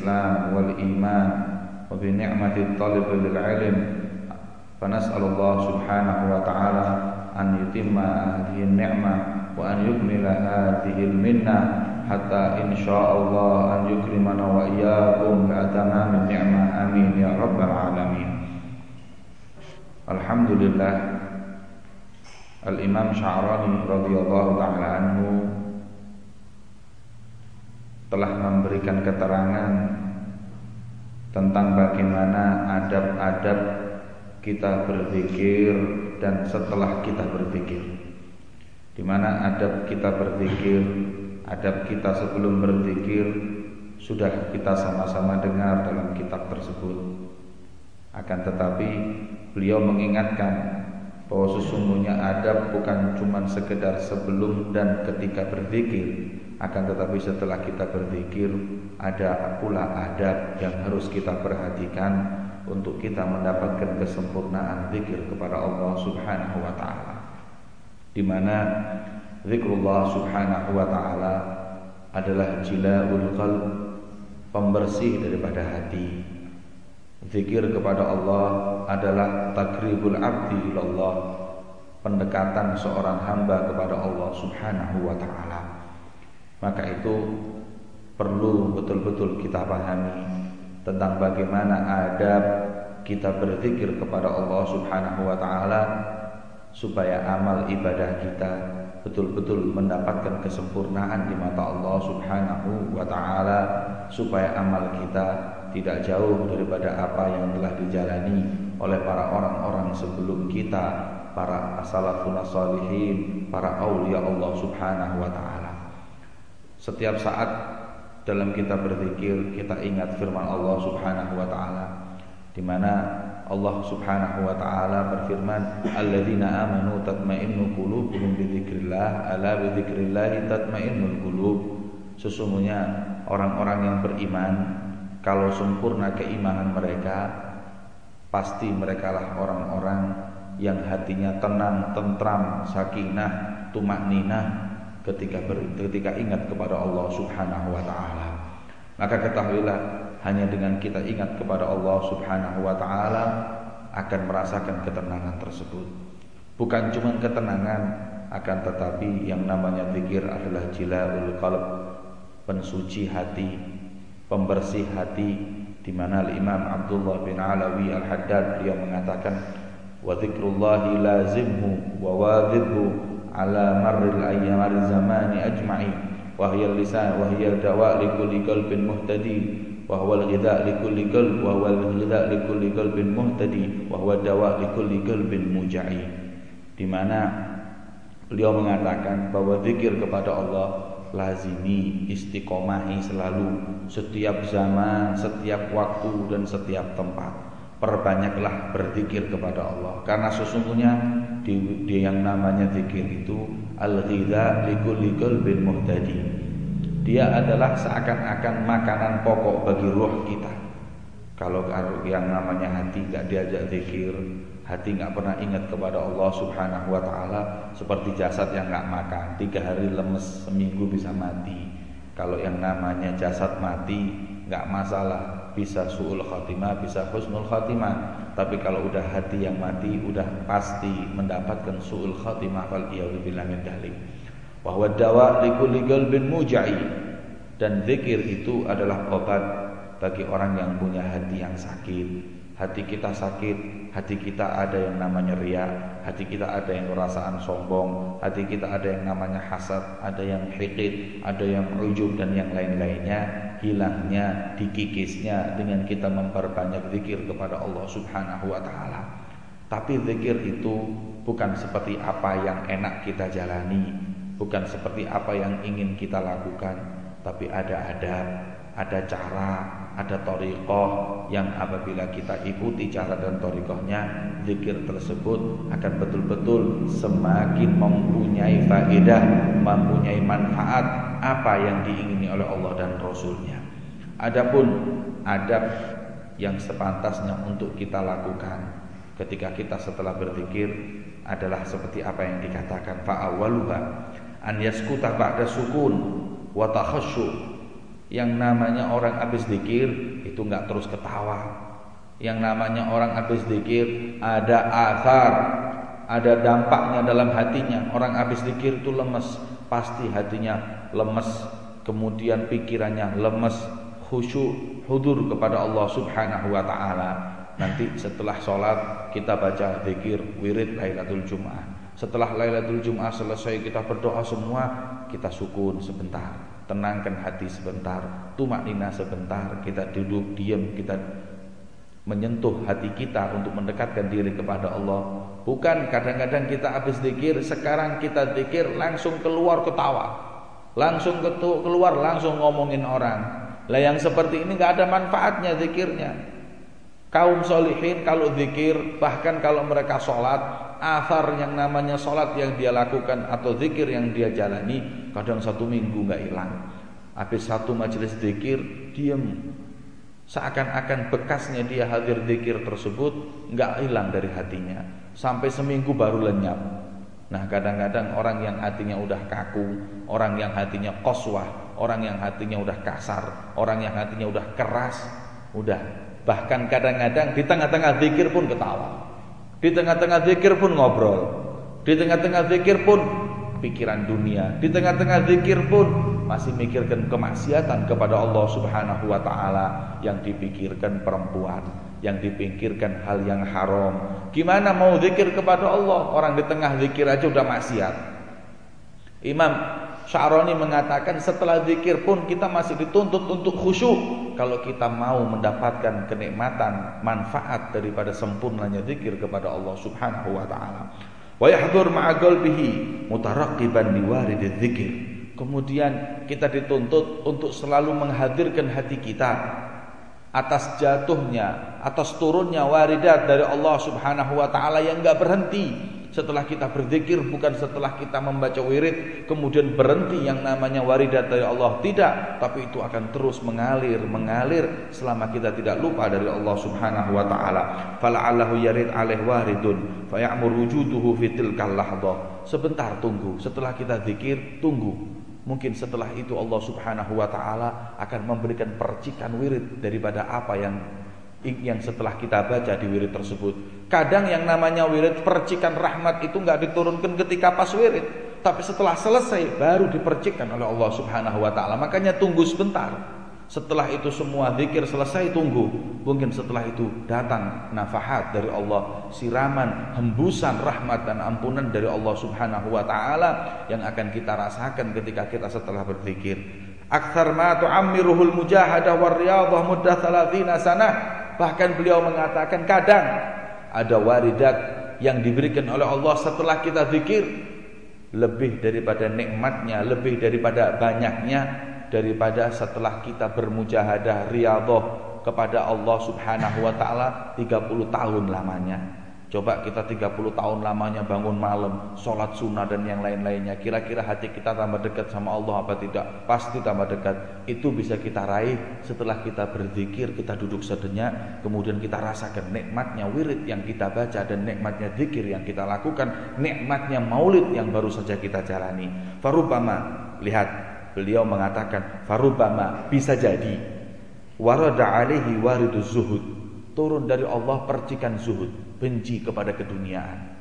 الإسلام والإيمان وبنعمة الطلب للعلم فنسأل الله سبحانه وتعالى أن يتم هذه النعمة وأن يكمل هذه المنة حتى إن شاء الله أن يكرمنا وإياكم بأتمام النعمة آمين يا رب العالمين الحمد لله Al-Imam Sya'rani radhiyallahu taala anhu telah memberikan keterangan tentang bagaimana adab-adab kita berpikir dan setelah kita berpikir Di mana adab kita berpikir adab kita sebelum berpikir sudah kita sama-sama dengar dalam kitab tersebut. Akan tetapi beliau mengingatkan bahwa sesungguhnya adab bukan cuma sekedar sebelum dan ketika berzikir, akan tetapi setelah kita berzikir ada pula adab yang harus kita perhatikan untuk kita mendapatkan kesempurnaan zikir kepada Allah Subhanahu wa taala. Di mana zikrullah Subhanahu wa taala adalah jilaul qalb, pembersih daripada hati. Zikir kepada Allah adalah takribul abdi ilallah, pendekatan seorang hamba kepada Allah Subhanahu wa taala. Maka itu perlu betul-betul kita pahami tentang bagaimana adab kita berzikir kepada Allah Subhanahu wa taala supaya amal ibadah kita betul-betul mendapatkan kesempurnaan di mata Allah Subhanahu wa taala supaya amal kita tidak jauh daripada apa yang telah dijalani oleh para orang-orang sebelum kita, para salafun salihin, para aulia Allah Subhanahu wa taala. Setiap saat dalam kita berzikir kita ingat firman Allah Subhanahu wa taala di mana Allah Subhanahu wa taala berfirman alladzina amanu tatmainnu qulubuhum bidzikrillah ala bidzikrillah tatmainnul qulub sesungguhnya orang-orang yang beriman kalau sempurna keimanan mereka pasti merekalah orang-orang yang hatinya tenang, tentram, sakinah, tumak ninah ketika ber, ketika ingat kepada Allah Subhanahu wa taala. Maka ketahuilah hanya dengan kita ingat kepada Allah Subhanahu wa taala akan merasakan ketenangan tersebut. Bukan cuma ketenangan akan tetapi yang namanya zikir adalah jilaul qalb, pensuci hati, pembersih hati di mana Imam Abdullah bin Alawi Al-Haddad beliau mengatakan wa dzikrullahi lazimhu wa wadhibhu ala marril ayyam zamani ajma'in. Wa hiya lisan wa hiya dawa li kulli qalbin muhtadi wa huwa al-ghidha li kulli qalb wa huwa al-ghidha li kulli qalbin muhtadi wa huwa dawa li kulli qalbin muja'i di mana beliau mengatakan bahwa zikir kepada Allah lazimi istiqomahi selalu setiap zaman, setiap waktu dan setiap tempat. Perbanyaklah berzikir kepada Allah. Karena sesungguhnya di, di yang namanya zikir itu al-ghidha likulli qalbin muhtadi. Dia adalah seakan-akan makanan pokok bagi ruh kita. Kalau yang namanya hati nggak diajak zikir hati nggak pernah ingat kepada Allah Subhanahu wa taala seperti jasad yang nggak makan. Tiga hari lemes seminggu bisa mati. Kalau yang namanya jasad mati nggak masalah. Bisa suul khatimah, bisa husnul khatimah. Tapi kalau udah hati yang mati, udah pasti mendapatkan suul khatimah. Wal iyadzubillah min dalik. Bahwa dawa likulli muja'i. Dan zikir itu adalah obat bagi orang yang punya hati yang sakit. Hati kita sakit, hati kita ada yang namanya ria, hati kita ada yang perasaan sombong, hati kita ada yang namanya hasad, ada yang hikid, ada yang ujub dan yang lain-lainnya hilangnya, dikikisnya dengan kita memperbanyak zikir kepada Allah Subhanahu wa taala. Tapi zikir itu bukan seperti apa yang enak kita jalani, bukan seperti apa yang ingin kita lakukan, tapi ada adab, ada cara, ada torikoh yang apabila kita ikuti cara dan torikohnya, zikir tersebut akan betul-betul semakin mempunyai faedah, mempunyai manfaat apa yang diingini oleh Allah dan Rasulnya. Adapun adab yang sepantasnya untuk kita lakukan ketika kita setelah berzikir adalah seperti apa yang dikatakan fa'awaluha an yaskuta ba'da sukun wa yang namanya orang habis zikir itu nggak terus ketawa yang namanya orang habis zikir ada asar ada dampaknya dalam hatinya orang habis zikir itu lemes pasti hatinya lemes kemudian pikirannya lemes khusyuk hudur kepada Allah Subhanahu wa taala. Nanti setelah sholat kita baca zikir wirid Lailatul Jum'ah. Setelah Lailatul Jum'ah selesai kita berdoa semua, kita sukun sebentar, tenangkan hati sebentar, tumak nina sebentar, kita duduk diam, kita menyentuh hati kita untuk mendekatkan diri kepada Allah. Bukan kadang-kadang kita habis zikir, sekarang kita zikir langsung keluar ketawa. Langsung keluar langsung ngomongin orang. Lah yang seperti ini nggak ada manfaatnya zikirnya. Kaum solihin kalau zikir bahkan kalau mereka sholat Asar yang namanya sholat yang dia lakukan Atau zikir yang dia jalani Kadang satu minggu nggak hilang. Habis satu majelis zikir Diem. Seakan-akan bekasnya dia hadir zikir tersebut nggak hilang dari hatinya. Sampai seminggu baru lenyap. Nah kadang-kadang orang yang hatinya udah kaku Orang yang hatinya koswah orang yang hatinya udah kasar, orang yang hatinya udah keras, udah. Bahkan kadang-kadang di tengah-tengah zikir pun ketawa. Di tengah-tengah zikir pun ngobrol. Di tengah-tengah zikir pun pikiran dunia. Di tengah-tengah zikir pun masih mikirkan kemaksiatan kepada Allah Subhanahu wa taala yang dipikirkan perempuan, yang dipikirkan hal yang haram. Gimana mau zikir kepada Allah? Orang di tengah zikir aja udah maksiat. Imam Sya'roni mengatakan setelah zikir pun kita masih dituntut untuk khusyuk kalau kita mau mendapatkan kenikmatan manfaat daripada sempurnanya zikir kepada Allah Subhanahu wa taala. Wa yahdhur ma'a qalbihi mutarakkiban liwarid dzikir. Kemudian kita dituntut untuk selalu menghadirkan hati kita atas jatuhnya, atas turunnya waridat dari Allah Subhanahu wa taala yang enggak berhenti setelah kita berzikir bukan setelah kita membaca wirid kemudian berhenti yang namanya waridat dari Allah. Tidak tapi itu akan terus mengalir mengalir selama kita tidak lupa dari Allah Subhanahu wa taala. Fala'allahu yarid alaih waridun fayamur wujuduhu fitil sebentar tunggu. Setelah kita zikir tunggu. Mungkin setelah itu Allah Subhanahu wa taala akan memberikan percikan wirid daripada apa yang yang setelah kita baca di wirid tersebut. Kadang yang namanya wirid percikan rahmat itu nggak diturunkan ketika pas wirid, tapi setelah selesai baru dipercikan oleh Allah Subhanahu wa taala. Makanya tunggu sebentar. Setelah itu semua zikir selesai tunggu. Mungkin setelah itu datang nafahat dari Allah, siraman, hembusan rahmat dan ampunan dari Allah Subhanahu wa taala yang akan kita rasakan ketika kita setelah berzikir. Akthar ma tu'ammiruhul mujahadah war riyadhah muddah 30 sanah Bahkan beliau mengatakan kadang ada waridat yang diberikan oleh Allah setelah kita zikir lebih daripada nikmatnya, lebih daripada banyaknya daripada setelah kita bermujahadah riyadhah kepada Allah Subhanahu wa taala 30 tahun lamanya. Coba kita 30 tahun lamanya bangun malam, sholat sunnah dan yang lain-lainnya. Kira-kira hati kita tambah dekat sama Allah apa tidak? Pasti tambah dekat. Itu bisa kita raih setelah kita berzikir, kita duduk sedenyak, kemudian kita rasakan nikmatnya wirid yang kita baca dan nikmatnya zikir yang kita lakukan, nikmatnya maulid yang baru saja kita jalani. Farubama, lihat beliau mengatakan, farubama bisa jadi warada alaihi wariduz zuhud. Turun dari Allah percikan zuhud benci kepada keduniaan.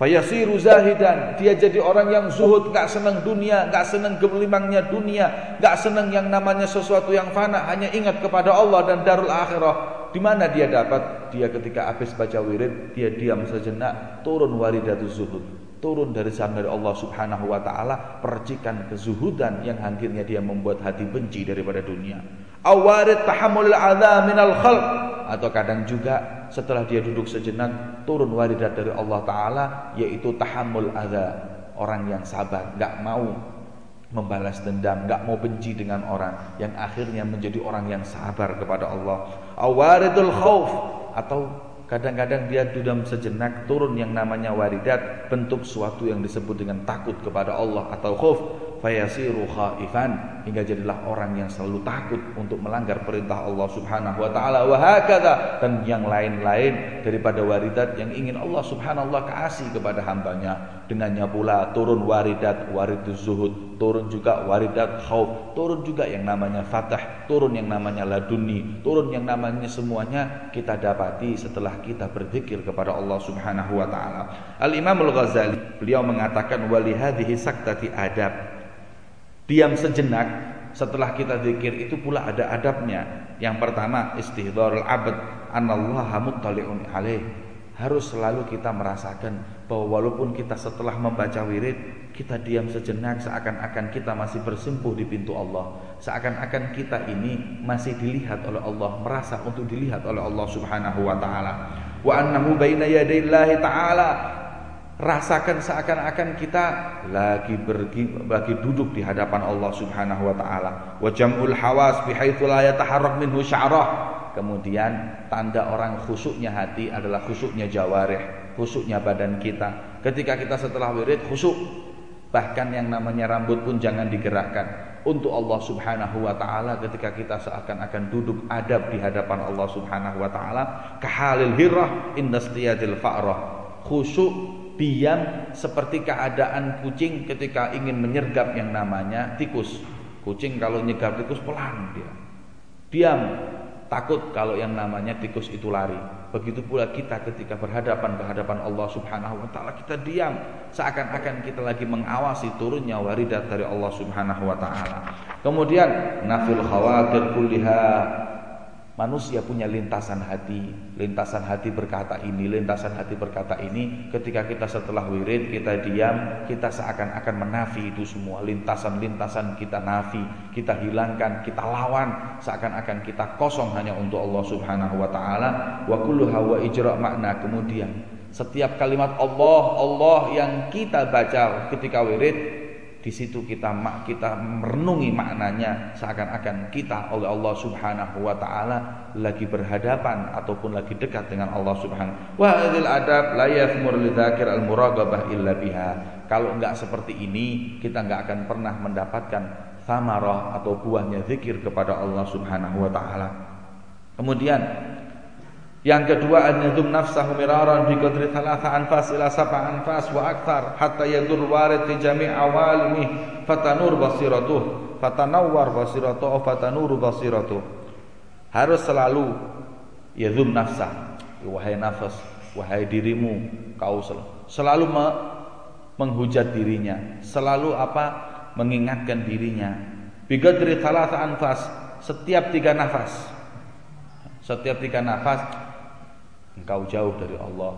Fayasiru zahidan, dia jadi orang yang zuhud, gak senang dunia, gak senang gelimangnya dunia, gak senang yang namanya sesuatu yang fana, hanya ingat kepada Allah dan darul akhirah. Di mana dia dapat? Dia ketika habis baca wirid, dia diam sejenak, turun waridatu zuhud, turun dari sana dari Allah Subhanahu wa taala percikan kezuhudan yang akhirnya dia membuat hati benci daripada dunia. Awarid tahammul adza minal khalq atau kadang juga setelah dia duduk sejenak turun waridat dari Allah Taala yaitu tahammul adza orang yang sabar nggak mau membalas dendam, nggak mau benci dengan orang, yang akhirnya menjadi orang yang sabar kepada Allah. Awaridul khauf atau kadang-kadang dia dalam sejenak turun yang namanya waridat, bentuk suatu yang disebut dengan takut kepada Allah atau khauf fayasiru khaifan hingga jadilah orang yang selalu takut untuk melanggar perintah Allah Subhanahu wa taala. Wa hakadha dan yang lain-lain daripada waridat yang ingin Allah Subhanahu wa kasih kepada hambanya. Dengannya pula turun waridat wariduz zuhud turun juga waridat khauf turun juga yang namanya fatah turun yang namanya laduni turun yang namanya semuanya kita dapati setelah kita berzikir kepada Allah Subhanahu wa taala. Al Imam Al Ghazali beliau mengatakan wali hadhihi saktati adab Diam sejenak setelah kita zikir itu pula ada adabnya. Yang pertama istihdharul abad anallaha muttali'un alaih. Harus selalu kita merasakan bahwa walaupun kita setelah membaca wirid kita diam sejenak seakan-akan kita masih bersimpuh di pintu Allah. Seakan-akan kita ini masih dilihat oleh Allah, merasa untuk dilihat oleh Allah Subhanahu wa taala. Wa annahu baina yadayillahi ta'ala rasakan seakan-akan kita lagi pergi lagi duduk di hadapan Allah Subhanahu wa taala. Wa jam'ul hawas bihaitsu la yataharrak minhu sya'rah. Kemudian tanda orang khusyuknya hati adalah khusyuknya jawarih, khusyuknya badan kita. Ketika kita setelah wirid khusyuk, bahkan yang namanya rambut pun jangan digerakkan untuk Allah Subhanahu wa taala ketika kita seakan-akan duduk adab di hadapan Allah Subhanahu wa taala kahalil hirrah indastiyadil fa'rah khusyuk diam seperti keadaan kucing ketika ingin menyergap yang namanya tikus. Kucing kalau nyergap tikus pelan dia. Diam, takut kalau yang namanya tikus itu lari. Begitu pula kita ketika berhadapan ke hadapan Allah Subhanahu wa taala kita diam seakan-akan kita lagi mengawasi turunnya waridat dari Allah Subhanahu wa taala. Kemudian nafil khawatir kulliha Manusia punya lintasan hati, lintasan hati berkata ini, lintasan hati berkata ini. Ketika kita setelah wirid, kita diam, kita seakan-akan menafi itu semua. Lintasan-lintasan kita nafi, kita hilangkan, kita lawan. Seakan-akan kita kosong hanya untuk Allah subhanahu wa ta'ala. Wa kullu hawa ijra' makna. Kemudian setiap kalimat Allah, Allah yang kita baca ketika wirid di situ kita mak kita merenungi maknanya seakan-akan kita oleh Allah Subhanahu wa taala lagi berhadapan ataupun lagi dekat dengan Allah Subhanahu. Wa hadil adab la yathmur lidzakir al muragabah illa biha. Kalau enggak seperti ini, kita enggak akan pernah mendapatkan samarah atau buahnya zikir kepada Allah Subhanahu wa taala. Kemudian yang kedua an-nadum nafsahu miraran bi qadri thalatha anfas ila sab'a anfas wa akthar hatta yadur warid fi jami' awalimi fatanur basiratuh fatanawwar basiratuh fatanuru basiratuh. Harus selalu yadhum nafsa. Wahai nafas wahai dirimu kau selalu, selalu me menghujat dirinya. Selalu apa? Mengingatkan dirinya. Bi qadri thalatha anfas setiap tiga nafas. Setiap tiga nafas engkau jauh dari Allah